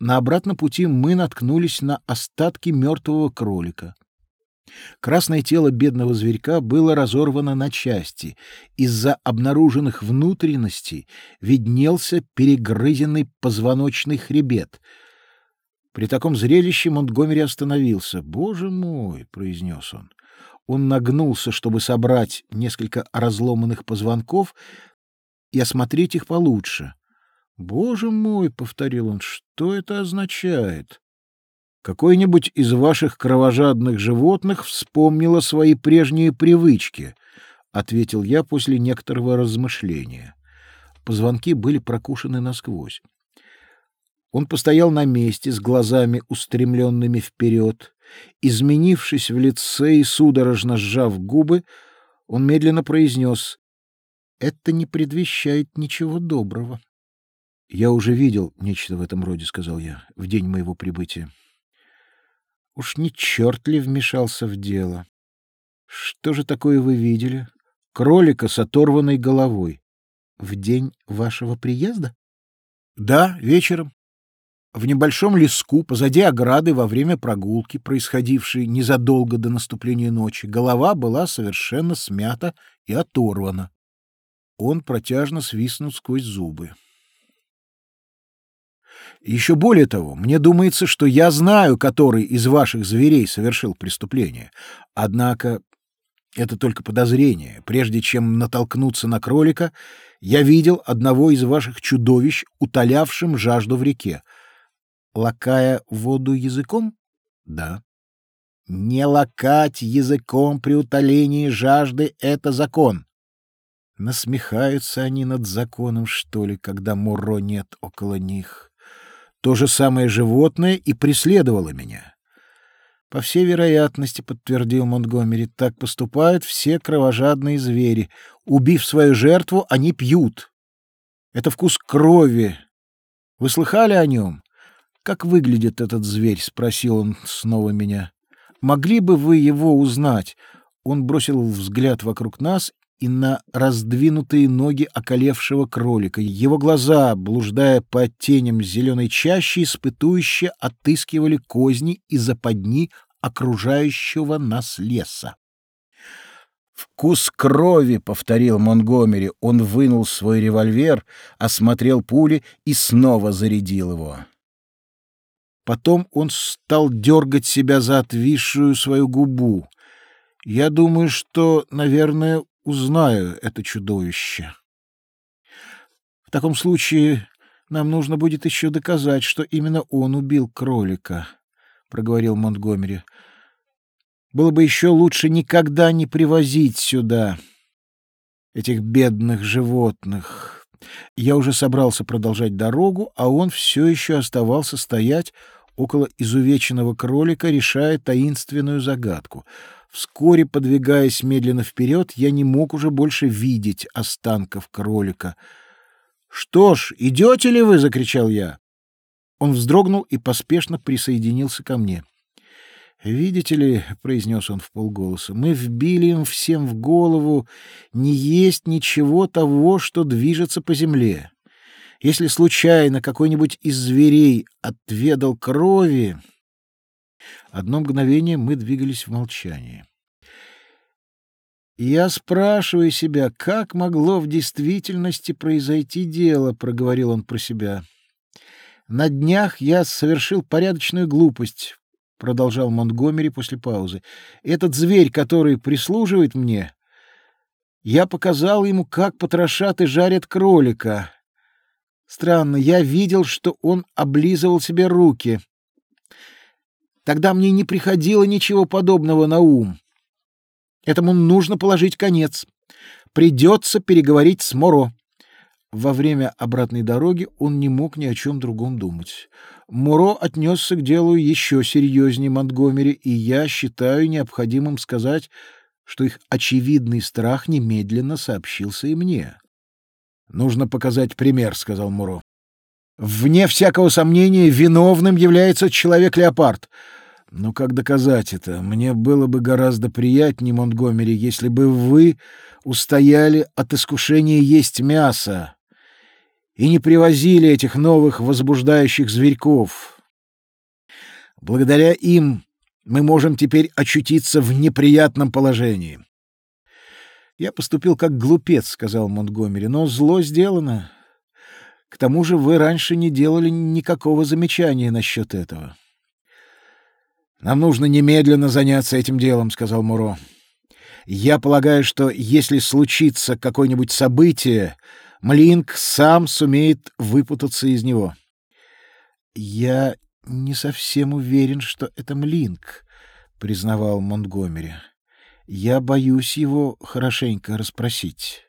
На обратном пути мы наткнулись на остатки мертвого кролика. Красное тело бедного зверька было разорвано на части. Из-за обнаруженных внутренностей виднелся перегрызенный позвоночный хребет. При таком зрелище Монтгомери остановился. «Боже мой!» — произнес он. Он нагнулся, чтобы собрать несколько разломанных позвонков и осмотреть их получше. «Боже мой!» — повторил он. «Что это означает?» Какой-нибудь из ваших кровожадных животных вспомнило свои прежние привычки, — ответил я после некоторого размышления. Позвонки были прокушены насквозь. Он постоял на месте с глазами устремленными вперед. Изменившись в лице и судорожно сжав губы, он медленно произнес «Это не предвещает ничего доброго». «Я уже видел нечто в этом роде», — сказал я, — «в день моего прибытия». Уж не черт ли вмешался в дело? Что же такое вы видели? Кролика с оторванной головой. В день вашего приезда? Да, вечером. В небольшом леску, позади ограды, во время прогулки, происходившей незадолго до наступления ночи, голова была совершенно смята и оторвана. Он протяжно свистнул сквозь зубы. Еще более того, мне думается, что я знаю, который из ваших зверей совершил преступление. Однако это только подозрение. Прежде чем натолкнуться на кролика, я видел одного из ваших чудовищ, утолявшим жажду в реке. Лакая воду языком? Да. Не лакать языком при утолении жажды — это закон. Насмехаются они над законом, что ли, когда Муро нет около них. То же самое животное и преследовало меня. По всей вероятности, подтвердил Монтгомери, так поступают все кровожадные звери. Убив свою жертву, они пьют. Это вкус крови. Вы слыхали о нем? Как выглядит этот зверь? спросил он снова меня. Могли бы вы его узнать? Он бросил взгляд вокруг нас и на раздвинутые ноги околевшего кролика. Его глаза, блуждая по теням зеленой чащи, испытующе отыскивали козни и западни окружающего нас леса. «Вкус крови», — повторил Монгомери. Он вынул свой револьвер, осмотрел пули и снова зарядил его. Потом он стал дергать себя за отвисшую свою губу. Я думаю, что, наверное, узнаю это чудовище. В таком случае нам нужно будет еще доказать, что именно он убил кролика, — проговорил Монтгомери. Было бы еще лучше никогда не привозить сюда этих бедных животных. Я уже собрался продолжать дорогу, а он все еще оставался стоять около изувеченного кролика, решая таинственную загадку — Вскоре, подвигаясь медленно вперед, я не мог уже больше видеть останков кролика. «Что ж, идете ли вы?» — закричал я. Он вздрогнул и поспешно присоединился ко мне. «Видите ли», — произнес он вполголоса, — «мы вбили им всем в голову не есть ничего того, что движется по земле. Если случайно какой-нибудь из зверей отведал крови, Одно мгновение мы двигались в молчании. «Я спрашиваю себя, как могло в действительности произойти дело», — проговорил он про себя. «На днях я совершил порядочную глупость», — продолжал Монтгомери после паузы. «Этот зверь, который прислуживает мне, я показал ему, как потрошат и жарят кролика. Странно, я видел, что он облизывал себе руки. Тогда мне не приходило ничего подобного на ум. Этому нужно положить конец. Придется переговорить с Моро. Во время обратной дороги он не мог ни о чем другом думать. Моро отнесся к делу еще серьезнее Монтгомери, и я считаю необходимым сказать, что их очевидный страх немедленно сообщился и мне. «Нужно показать пример», — сказал Муро. «Вне всякого сомнения, виновным является человек-леопард. Но как доказать это? Мне было бы гораздо приятнее, Монтгомери, если бы вы устояли от искушения есть мясо. и не привозили этих новых возбуждающих зверьков. Благодаря им мы можем теперь очутиться в неприятном положении. Я поступил как глупец, сказал Монтгомери, но зло сделано. К тому же вы раньше не делали никакого замечания насчет этого. Нам нужно немедленно заняться этим делом, сказал Муро. Я полагаю, что если случится какое-нибудь событие, Млинк сам сумеет выпутаться из него. Я не совсем уверен, что это Млинк, признавал Монтгомери. Я боюсь его хорошенько расспросить.